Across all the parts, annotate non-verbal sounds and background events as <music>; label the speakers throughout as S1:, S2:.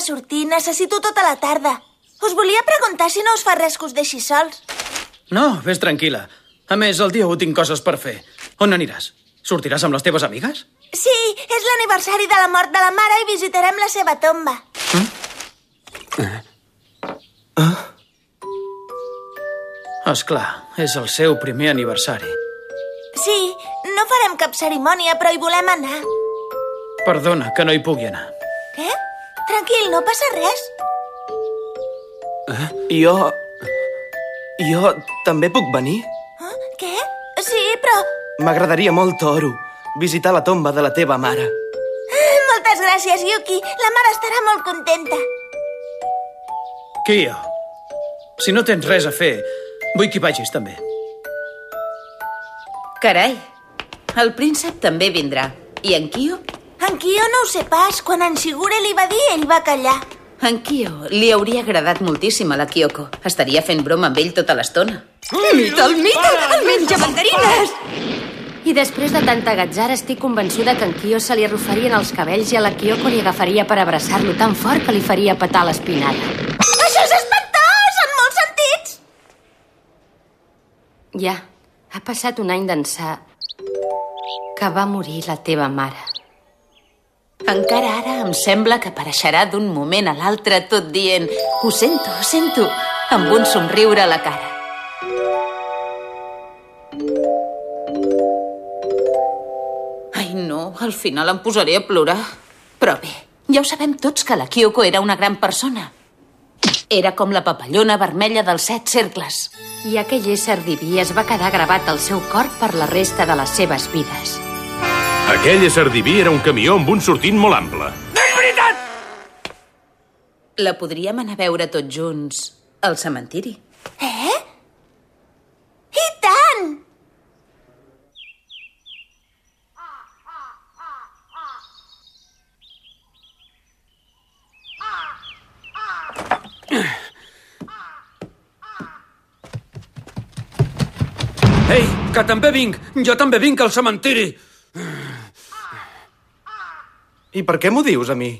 S1: de sortir, necessito tota la tarda. Us volia preguntar si no us fa res que us deixi sols.
S2: No, vés tranquil·la. A més, el dia 1 tinc coses per fer. On aniràs? Sortiràs amb les teves amigues?
S1: Sí, és l'aniversari de la mort de la mare i visitarem la seva tomba.
S2: És clar, és el seu primer aniversari.
S1: Sí, no farem cap cerimònia, però hi volem anar.
S2: Perdona que no hi pugui anar.
S1: Què? Tranquil, no passa res.
S3: Jo... Jo també puc venir?
S1: Eh? Què? Sí, però...
S3: M'agradaria molt, Toru, visitar la tomba de la teva mare.
S1: Moltes gràcies, Yuki. La mare estarà molt contenta.
S2: Kyo, si no tens res a fer, vull que hi vagis també.
S4: Carai, el príncep també vindrà. I en Kyo?
S1: En Kyo no ho sé pas. Quan en Shigure li va dir, ell va callar.
S4: En Kyo li hauria agradat moltíssim a la Kyoko. Estaria fent broma amb ell tota l'estona.
S5: Mita, el Mita! El menja mandarines! I després de tanta gatzara estic convençuda que en Kyo se li arrufarien els cabells i a la Kyoko li agafaria per abraçar-lo tan fort que li faria petar l'espinada.
S1: Això és espantós, en molts sentits!
S5: Ja, ha passat un any d'ençà que va morir la teva mare.
S4: Encara ara em sembla que apareixerà d'un moment a l'altre tot dient «Ho sento, ho sento», amb un somriure a la cara. Ai, no, al final em posaré a plorar. Però bé, ja ho sabem tots que la Kyoko era una gran persona. Era com la papallona vermella dels set cercles.
S5: I aquell ésser diví es va quedar gravat al seu cor per la resta de les seves vides.
S6: Aquell ésser diví era un camió amb un sortint molt ample.
S4: La podríem anar a veure tots junts al cementiri.
S1: Eh? I tant!
S2: Ei, que també vinc! Jo també vinc al cementiri!
S3: I per què m'ho dius a mi?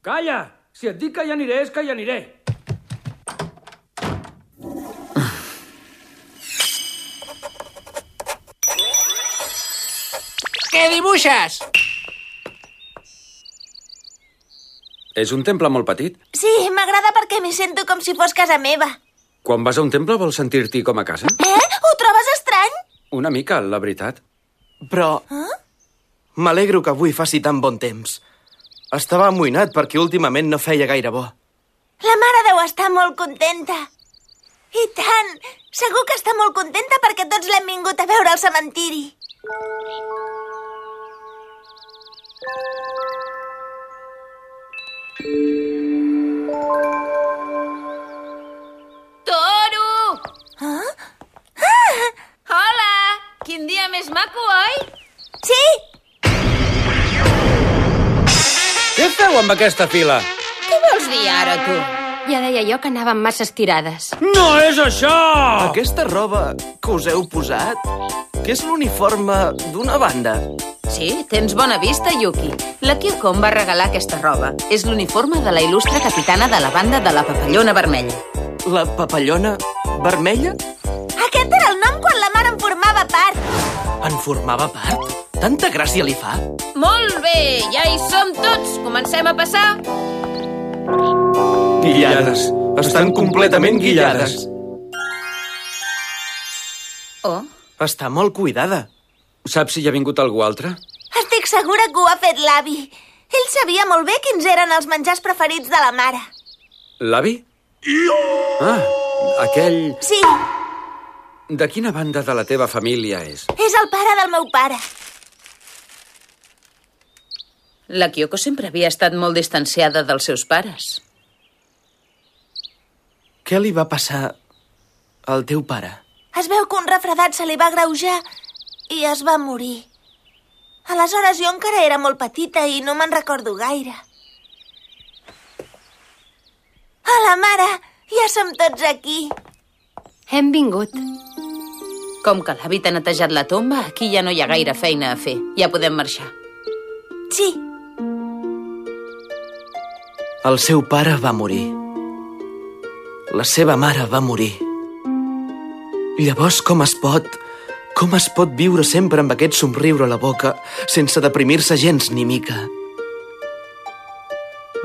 S2: Calla! Si et dic que hi aniré, és que hi aniré.
S7: Què dibuixes?
S2: És un temple molt petit.
S1: Sí, m'agrada perquè m'hi sento com si fos casa meva.
S2: Quan vas a un temple vols sentir-t'hi com a casa?
S1: Eh? Ho trobes estrany?
S2: Una mica, la veritat.
S3: Però... M'alegro que avui faci tan bon temps. Estava amoïnat perquè últimament no feia gaire bo.
S1: La mare deu estar molt contenta. I tant! Segur que està molt contenta perquè tots l'hem vingut a veure al cementiri.
S4: Toro!
S1: Ah?
S4: Hola! Quin dia més maco, oi?
S1: Sí!
S2: Què feu amb aquesta fila?
S4: Què vols dir ara, tu?
S5: Ja deia jo que anàvem massa estirades.
S2: No és això!
S3: Aquesta roba que us heu posat, que és l'uniforme d'una banda.
S4: Sí, tens bona vista, Yuki. La Kyoko em va regalar aquesta roba. És l'uniforme de la il·lustre capitana de la banda de la papallona vermella.
S3: La papallona vermella
S1: en formava part.
S3: Tanta gràcia li fa.
S4: Molt bé, ja hi som tots. Comencem a passar.
S3: Guillades. Estan completament guillades.
S4: Oh,
S3: Està molt cuidada.
S2: Saps si hi ha vingut algú altre?
S1: Estic segura que ho ha fet l'avi. Ell sabia molt bé quins eren els menjars preferits de la mare.
S2: L'avi? Ah, aquell...
S1: Sí,
S2: De quina banda de la teva família és?
S1: és el pare del meu pare.
S4: la Kyoko sempre havia estat molt distanciada dels seus pares.
S3: Què li va passar al teu pare?
S1: Es veu que un refredat se li va greujar i es va morir. Aleshores jo encara era molt petita i no me'n recordo gaire. Hola, mare! Ja som tots aquí.
S5: Hem vingut.
S4: Com que l'avi t'ha netejat la tomba, aquí ja no hi ha gaire feina a fer. Ja podem marxar.
S1: Sí,
S3: El seu pare va morir. La seva mare va morir. Llavors, com es pot... Com es pot viure sempre amb aquest somriure a la boca sense deprimir-se gens ni mica?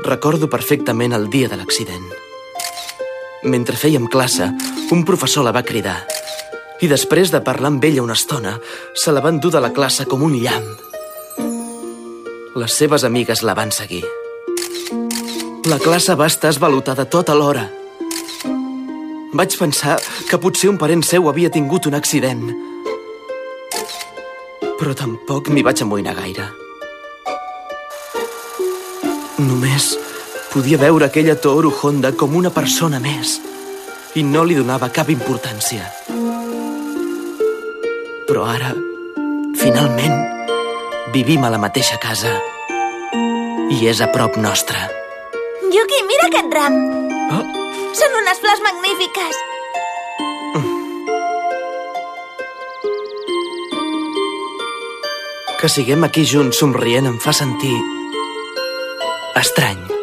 S3: Recordo perfectament el dia de l'accident. Mentre fèiem classe, un professor la va cridar i després de parlar amb ella una estona, se la van dur de la classe com un llamp. Les seves amigues la van seguir. La classe va estar esvalutada tota l'hora. Vaig pensar que potser un parent seu havia tingut un accident. Però tampoc m'hi vaig amoïnar gaire. Només podia veure aquella Toru Honda com una persona més i no li donava cap importància. Però ara, finalment, vivim a la mateixa casa i és a prop nostre.
S1: Yuki, mira aquest ram.
S3: Oh,
S1: Són unes flors magnífiques.
S3: que siguem aquí junts somrient em fa sentir... estrany.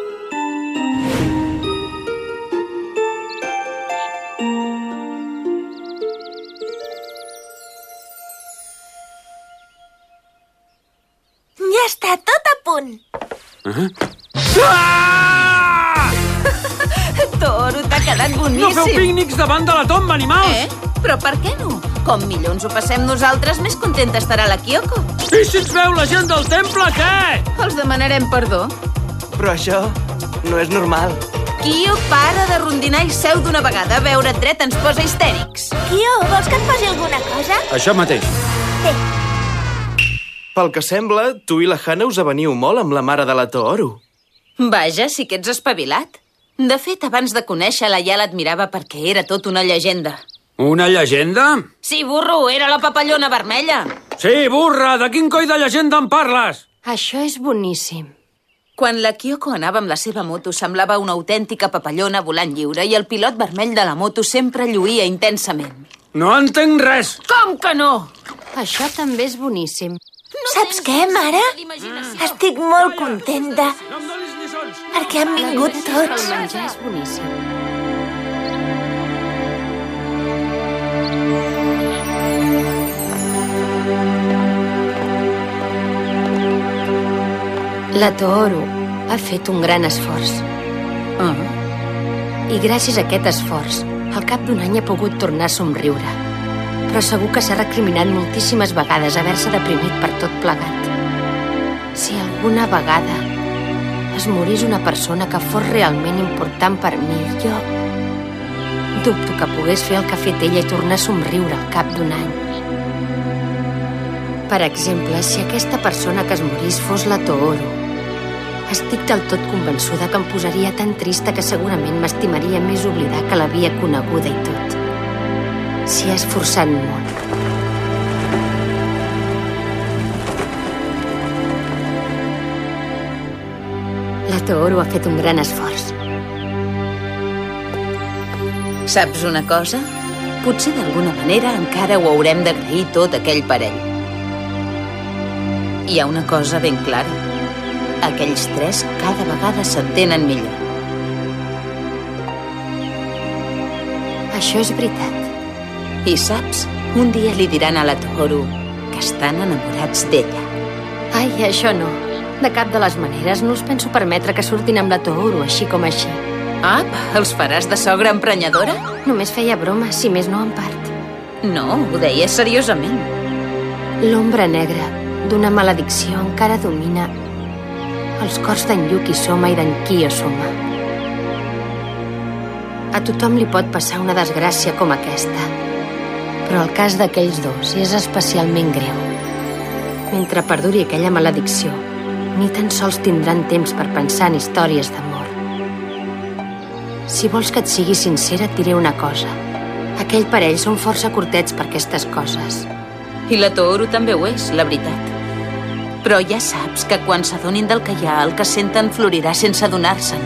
S4: Eh? Però per què no? Com millor ens ho passem nosaltres, més contenta estarà la Kyoko.
S2: I si ens veu la gent del temple, què?
S4: Els demanarem perdó.
S3: Però això no és normal.
S4: Kyo, para de rondinar i seu d'una vegada. A veure't dret ens posa histèrics.
S1: Kyo, vols que et posi alguna cosa?
S2: Això mateix.
S1: Bé,
S3: Pel que sembla, tu i la Hana us aveniu molt amb la mare de la Tooro.
S4: Vaja, sí que ets espavilat. De fet, abans de conèixer-la ja l'admirava perquè era tot una llegenda.
S2: Una llegenda?
S4: Sí, burro, era la papallona vermella.
S2: Sí, burra, de quin coi de llegenda em parles?
S5: Això és boníssim.
S4: Quan la Kyoko anava amb la seva moto semblava una autèntica papallona volant lliure i el pilot vermell de la moto sempre lluïa intensament.
S2: No entenc res.
S4: Com que no?
S5: Això també és boníssim.
S1: saps què, mare? Estic molt contenta
S2: No em donis lliçons.
S1: perquè han vingut
S5: El
S1: tots.
S5: menjar és boníssim. La Tooro ha fet un gran esforç.
S4: Ah.
S5: I gràcies a aquest esforç, al cap d'un any ha pogut tornar a somriure. Però segur que s'ha recriminat moltíssimes vegades haver-se deprimit per tot plegat. Si alguna vegada es morís una persona que fos realment important per mi, jo... Dubto que pogués fer el que ha fet ella i tornar a somriure al cap d'un any. Per exemple, si aquesta persona que es morís fos la Tooro, estic del tot convençuda que em posaria tan trista que segurament m'estimaria més oblidar que l'havia coneguda i tot. S'hi ha esforçat molt. La Tooro ha fet un gran esforç.
S4: Saps una cosa? Potser d'alguna manera encara ho haurem d'agrair tot aquell parell. Hi ha una cosa ben clara. Aquells tres cada vegada s'entenen millor.
S5: Això és veritat.
S4: I saps, un dia li diran a la Toru que estan enamorats d'ella.
S5: Ai, això no. De cap de les maneres no els penso permetre que surtin amb la Tooro així com així.
S4: Apa, els faràs de sogra emprenyadora?
S5: Només feia broma, si més no en part.
S4: No, ho deia seriosament.
S5: L'ombra negra d'una maledicció encara domina els cors d'en Yuki Soma i d'en Kiyo Soma. A tothom li pot passar una desgràcia com aquesta, però el cas d'aquells dos és especialment greu. Mentre perduri aquella maledicció, ni tan sols tindran temps per pensar en històries d'amor. Si vols que et sigui sincera, et diré una cosa. Aquell parell són força curtets per aquestes coses.
S4: I la Toru també ho és, la veritat. Però ja saps que quan s'adonin del que hi ha, el que senten florirà sense adonar-se'n.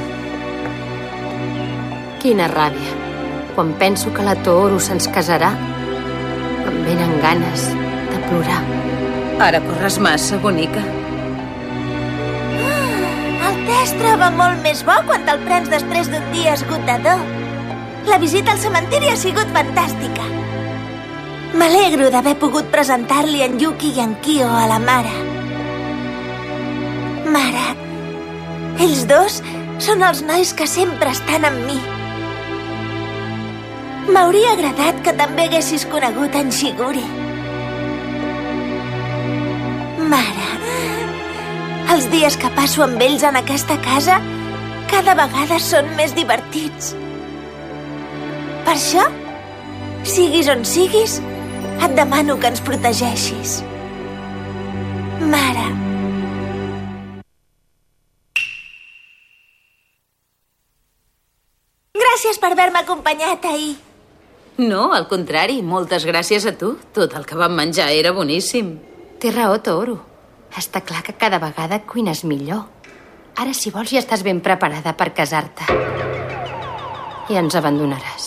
S5: Quina ràbia. Quan penso que la Tooro se'ns casarà, em venen ganes de plorar.
S4: Ara corres massa, bonica.
S1: Altesa, es troba molt més bo quan te'l prens després d'un dia esgotador. La visita al cementiri ha sigut fantàstica. M'alegro d'haver pogut presentar-li en Yuki i en Kyo a la mare. Mare, ells dos són els nois que sempre estan amb mi. M'hauria agradat que també haguessis conegut en Shigure. Mare, els dies que passo amb ells en aquesta casa cada vegada són més divertits. Per això, siguis on siguis, et demano que ens protegeixis. Mare. Gràcies per haver-me acompanyat ahir.
S4: No, al contrari, moltes gràcies a tu. Tot el que vam menjar era boníssim.
S5: Té raó, Toro. Està clar que cada vegada cuines millor. Ara, si vols, ja estàs ben preparada per casar-te. I ens abandonaràs.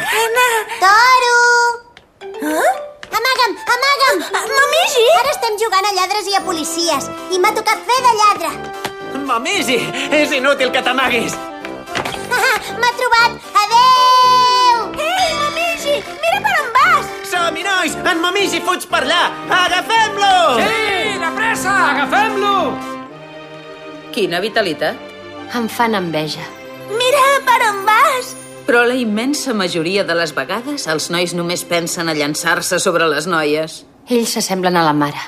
S1: Anna!
S7: Toro!
S1: Eh?
S7: Amaga'm, amaga'm!
S1: Mamigi!
S7: Ara estem jugant a lladres i a policies i m'ha tocat fer de lladre.
S8: Mamisi, és inútil que t'amaguis.
S7: M'ha trobat! Adeu!
S1: Ei, Mamigi! Mira per on vas!
S8: Som-hi, nois! En Mamisi fuig per allà! Agafem-lo!
S2: Sí, de pressa! Agafem-lo!
S4: Quina vitalitat.
S5: Em fan enveja.
S1: Mira per on vas!
S4: Però la immensa majoria de les vegades els nois només pensen a llançar-se sobre les noies.
S5: Ells s'assemblen a la mare.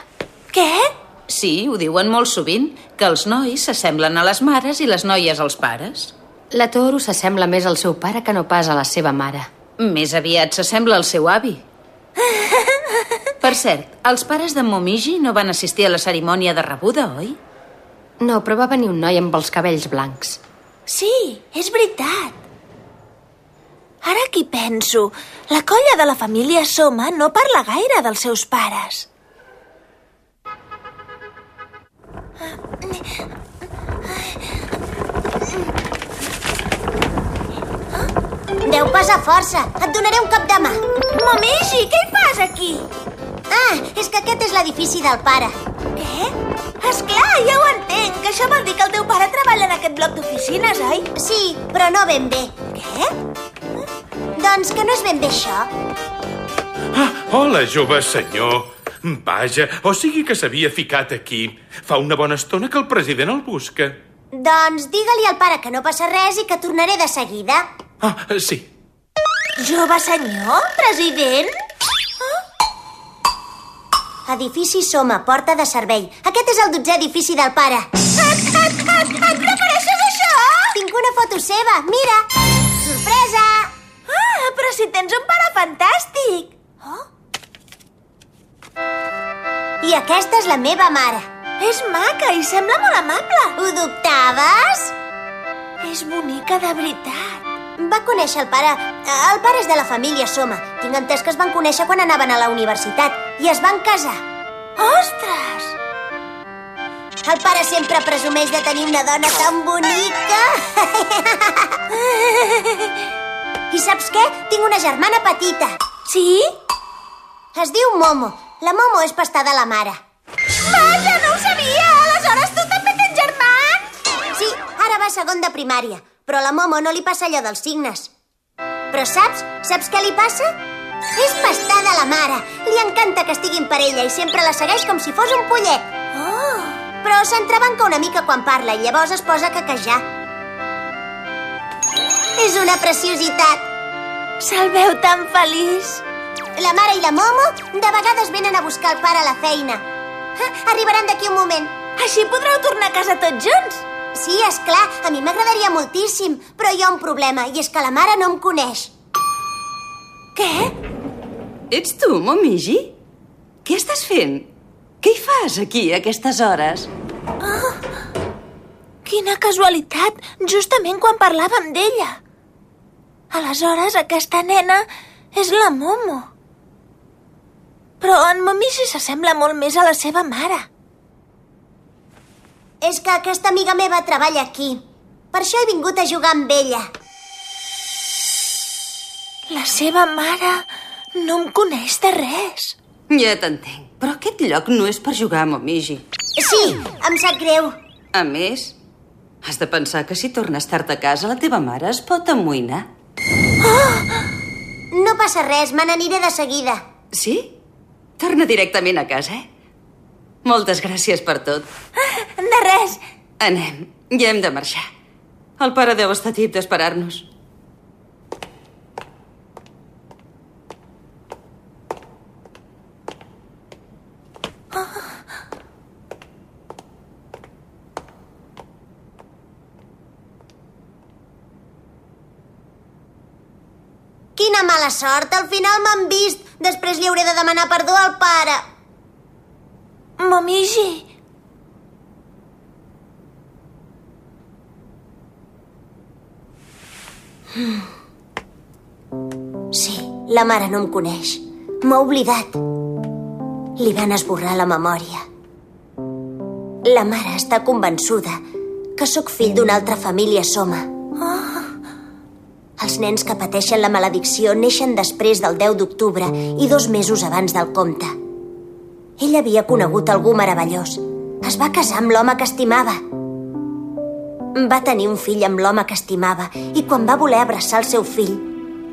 S1: Què?
S4: Sí, ho diuen molt sovint, que els nois s'assemblen a les mares i les noies als pares.
S5: La Toro s'assembla més al seu pare que no pas a la seva mare.
S4: Més aviat s'assembla al seu avi. <laughs> Per cert, els pares de Momiji no van assistir a la cerimònia de rebuda, oi?
S5: No, però va venir un noi amb els cabells blancs.
S1: Sí, és veritat. Ara que hi penso, la colla de la família Soma no parla gaire dels seus pares.
S7: Deu pesar força. Et donaré un cop de mà.
S1: Momiji, què hi fas aquí?
S7: Ah, és que aquest és l'edifici del pare.
S1: Què? Esclar, ja ho entenc, que això vol dir que el teu pare treballa en aquest bloc d'oficines, oi?
S7: Sí, però no ben bé.
S1: Què?
S7: Doncs que no és ben bé això.
S6: Ah, hola, jove senyor. Vaja, o sigui que s'havia ficat aquí. Fa una bona estona que el president el busca.
S7: Doncs digue-li al pare que no passa res i que tornaré de seguida.
S6: Ah, sí.
S1: Jove senyor? President?
S7: Edifici Soma, porta de servei. Aquest és el dotzè edifici del pare.
S1: Et, et, et, et prefereixes això?
S7: Tinc una foto seva, mira! Sorpresa!
S1: Ah, però si tens un pare fantàstic! Oh,
S7: I aquesta és la meva mare.
S1: és maca i sembla molt amable.
S7: Ho dubtaves?
S1: És bonica de veritat.
S7: Va conèixer el pare... El pare és de la família Soma. Tinc entès que es van conèixer quan anaven a la universitat i es van casar.
S1: Ostres!
S7: El pare sempre presumeix de tenir una dona tan bonica. I saps què? Tinc una germana petita.
S1: Sí?
S7: Es diu Momo. La Momo és pastada la mare.
S1: Vaja, no ho sabia! Aleshores tu també tens germans?
S7: Sí, ara va a segon de primària, però a la Momo no li passa allò dels signes. Però saps? Saps què li passa? És pastada la mare. Li encanta que estiguin per ella i sempre la segueix com si fos un pollet.
S1: Oh,
S7: Però s'entrebanca una mica quan parla i llavors es posa a caquejar. És una preciositat.
S1: se'l veu tan feliç.
S7: La mare i la Momo de vegades venen a buscar el pare a la feina. Arribaran d'aquí un moment.
S1: Així podreu tornar a casa tots junts.
S7: Sí, és clar, a mi m'agradaria moltíssim, però hi ha un problema, i és que la mare no em coneix.
S1: Què?
S9: Ets tu, Momiji? Què estàs fent? Què hi fas aquí a aquestes hores?
S1: Quina casualitat, justament quan parlàvem d'ella. Aleshores, aquesta nena és la Momo. Però en Momiji s'assembla molt més a la seva mare.
S7: És que aquesta amiga meva treballa aquí. Per això he vingut a jugar amb ella.
S1: La seva mare no em coneix de res.
S9: Ja t'entenc, però aquest lloc no és per jugar a Momiji.
S7: Sí, em sap greu.
S9: A més, Has de pensar que si tornes tard a casa, la teva mare es pot amoïnar.
S7: No passa res, me n'aniré de seguida.
S9: Sí? Torna directament a casa, eh? Moltes gràcies per tot.
S1: De res.
S9: Anem, ja hem de marxar. El pare deu estar tip d'esperar-nos.
S7: Quina mala sort, al final m'han vist. Després li hauré de demanar perdó al pare.
S1: Momiji. <sighs>
S7: Sí, la mare no em coneix. M'ha oblidat. Li van esborrar la memòria. La mare està convençuda que sóc fill d'una altra família soma. Els nens que pateixen la maledicció neixen després del 10 d'octubre i dos mesos abans del compte. Ell havia conegut algú meravellós. Es va casar amb l'home que estimava. Va tenir un fill amb l'home que estimava i quan va voler abraçar el seu fill,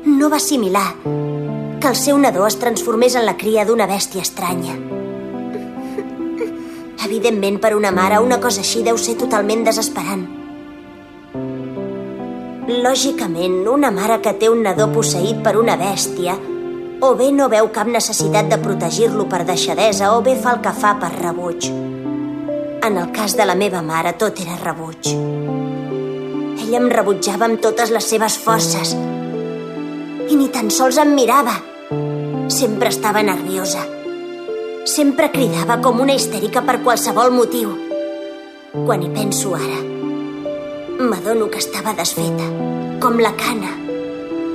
S7: no va assimilar que el seu nadó es transformés en la cria d'una bèstia estranya. Evidentment, per una mare, una cosa així deu ser totalment desesperant. Lògicament, una mare que té un nadó posseït per una bèstia o bé no veu cap necessitat de protegir-lo per deixadesa o bé fa el que fa per rebuig. En el cas de la meva mare, tot era rebuig. Ella em rebutjava amb totes les seves forces i ni tan sols em mirava. Sempre estava nerviosa. Sempre cridava com una histèrica per qualsevol motiu. Quan hi penso ara, m'adono que estava desfeta, com la cana.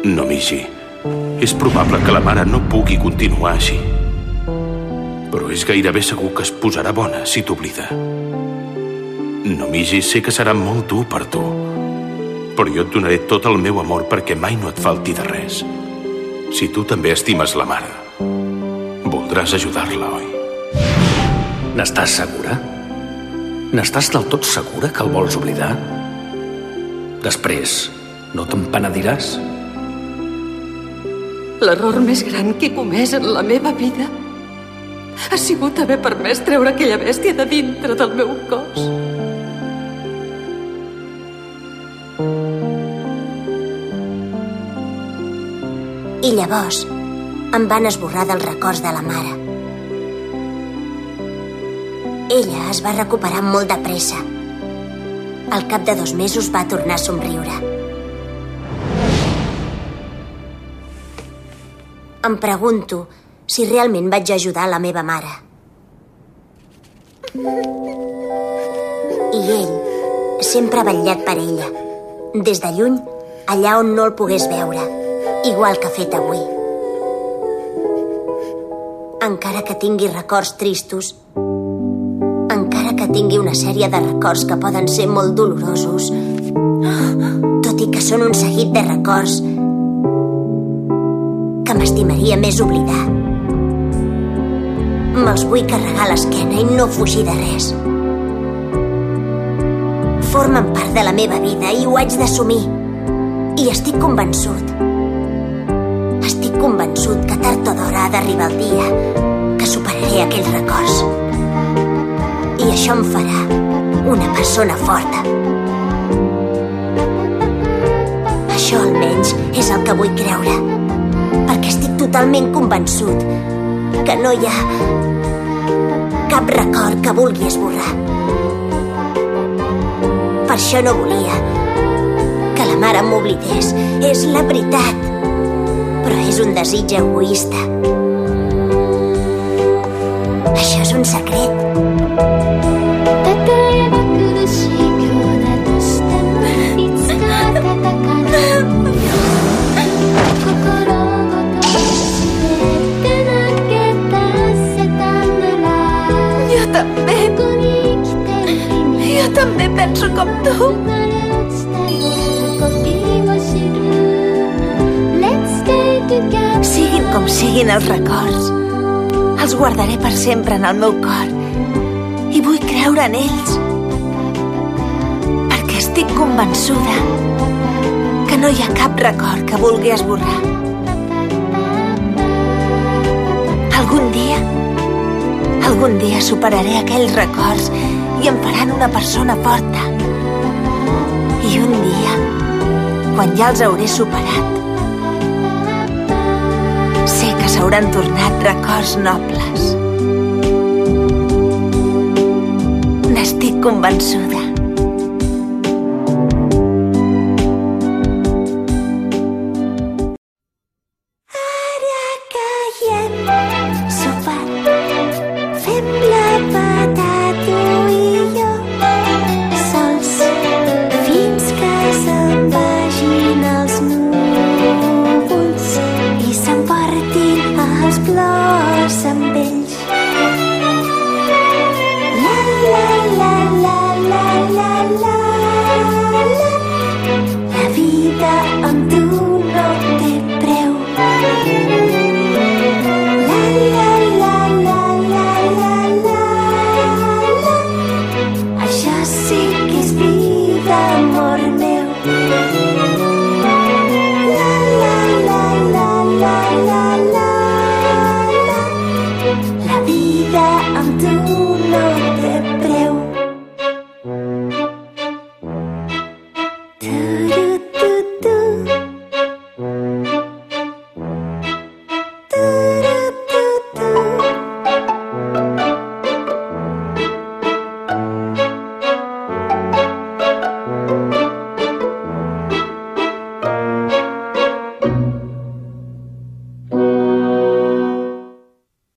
S6: No, Migi. És probable que la mare no pugui continuar així. Però és gairebé segur que es posarà bona si t'oblida. No, Migi, sé que serà molt dur per tu. Però jo et donaré tot el meu amor perquè mai no et falti de res. Si tu també estimes la mare, voldràs ajudar-la, oi?
S10: N'estàs segura? N'estàs del tot segura que el vols oblidar? Després, no te'n penediràs?
S9: L'error més gran que he comès en la meva vida ha sigut haver permès treure aquella bèstia de dintre del meu cos.
S7: I llavors em van esborrar dels records de la mare. Ella es va recuperar molt de pressa. Al cap de dos mesos va tornar a somriure. Em pregunto si realment vaig ajudar la meva mare. I ell sempre ha vetllat per ella, des de lluny, allà on no el pogués veure, igual que ha fet avui. Encara que tingui records tristos, encara que tingui una sèrie de records que poden ser molt dolorosos, tot i que són un seguit de records que m'estimaria més oblidar. Me'ls vull carregar a l'esquena i no fugir de res. Formen part de la meva vida i ho haig d'assumir. I estic convençut. Estic convençut que tard o d'hora ha d'arribar el dia que superaré aquells records. I això em farà una persona forta. Això almenys és el que vull creure perquè estic totalment convençut que no hi ha cap record que vulgui esborrar. Per això no volia que la mare m'oblidés. És la veritat. Però és un desig egoista. Això és un secret.
S11: 知る Let's stay together
S1: Siguin com siguin els records, els guardaré per sempre en el meu cor. I vull creure en ells. Perquè Estic
S12: convençuda que no hi ha cap record que vulgui esborrar. Algun dia, algun dia superaré aquells records i em faran una persona forta. I un dia, quan ja els hauré superat, sé que s'hauran tornat records nobles. N'estic convençuda.